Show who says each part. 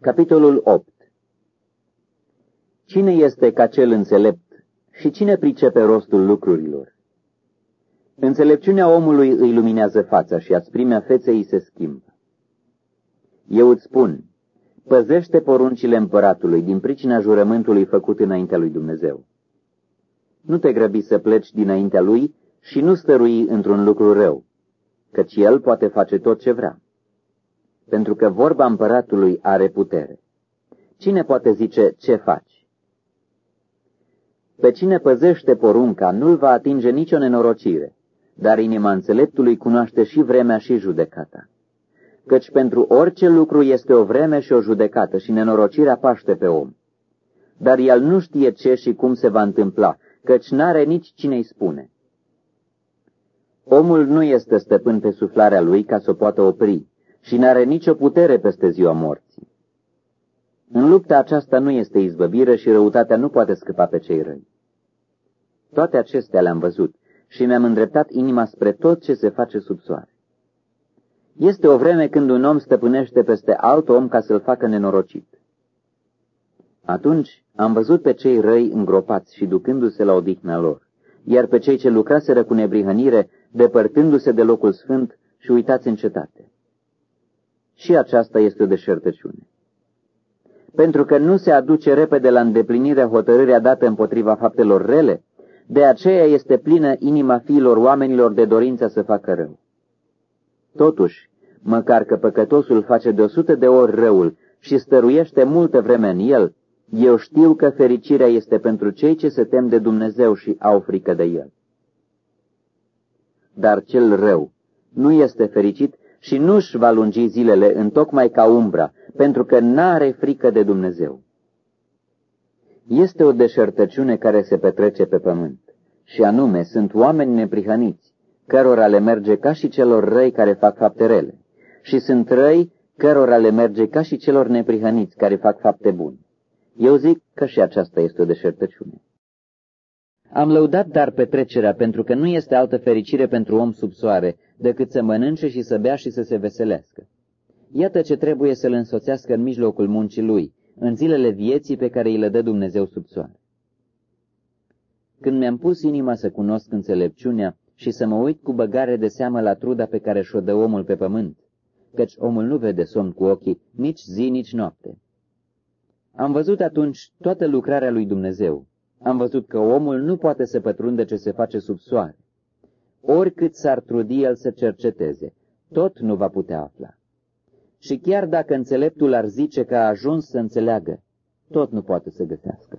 Speaker 1: Capitolul 8 Cine este ca cel înțelept și cine pricepe rostul lucrurilor? Înțelepciunea omului îi luminează fața și asprimea feței îi se schimbă. Eu îți spun, păzește poruncile împăratului din pricina jurământului făcut înaintea lui Dumnezeu. Nu te grăbi să pleci dinaintea lui și nu stărui într-un lucru rău, căci el poate face tot ce vrea pentru că vorba împăratului are putere. Cine poate zice ce faci? Pe cine păzește porunca nu-l va atinge nicio nenorocire, dar inima înțeleptului cunoaște și vremea și judecata. Căci pentru orice lucru este o vreme și o judecată și nenorocirea paște pe om. Dar el nu știe ce și cum se va întâmpla, căci n-are nici cine-i spune. Omul nu este stăpân pe suflarea lui ca să o poată opri, și n-are nicio putere peste ziua morții. În lupta aceasta nu este izbăbire și răutatea nu poate scăpa pe cei răi. Toate acestea le-am văzut și mi-am îndreptat inima spre tot ce se face sub soare. Este o vreme când un om stăpânește peste alt om ca să-l facă nenorocit. Atunci am văzut pe cei răi îngropați și ducându-se la odihna lor, iar pe cei ce lucraseră cu nebrihănire, depărtându-se de locul sfânt și uitați în cetate și aceasta este o deșertăciune. Pentru că nu se aduce repede la îndeplinire hotărârea dată împotriva faptelor rele, de aceea este plină inima fiilor oamenilor de dorința să facă rău. Totuși, măcar că păcătosul face de o sută de ori răul și stăruiește multă vreme în el, eu știu că fericirea este pentru cei ce se tem de Dumnezeu și au frică de el. Dar cel rău nu este fericit și nu-și va lungi zilele în tocmai ca umbra, pentru că n-are frică de Dumnezeu. Este o deșertăciune care se petrece pe pământ, și anume sunt oameni neprihăniți, cărora le merge ca și celor răi care fac fapte rele, și sunt răi cărora le merge ca și celor neprihăniți care fac fapte bune. Eu zic că și aceasta este o deșertăciune. Am lăudat dar petrecerea pentru că nu este altă fericire pentru om sub soare decât să mănânce și să bea și să se veselească. Iată ce trebuie să-l însoțească în mijlocul muncii lui, în zilele vieții pe care îi le dă Dumnezeu sub soare. Când mi-am pus inima să cunosc înțelepciunea și să mă uit cu băgare de seamă la truda pe care și-o dă omul pe pământ, căci omul nu vede somn cu ochii nici zi, nici noapte. Am văzut atunci toată lucrarea lui Dumnezeu. Am văzut că omul nu poate să pătrunde ce se face sub soare oricât s-ar trudi el să cerceteze, tot nu va putea afla. Și chiar dacă înțeleptul ar zice că a ajuns să înțeleagă, tot nu poate să găsească.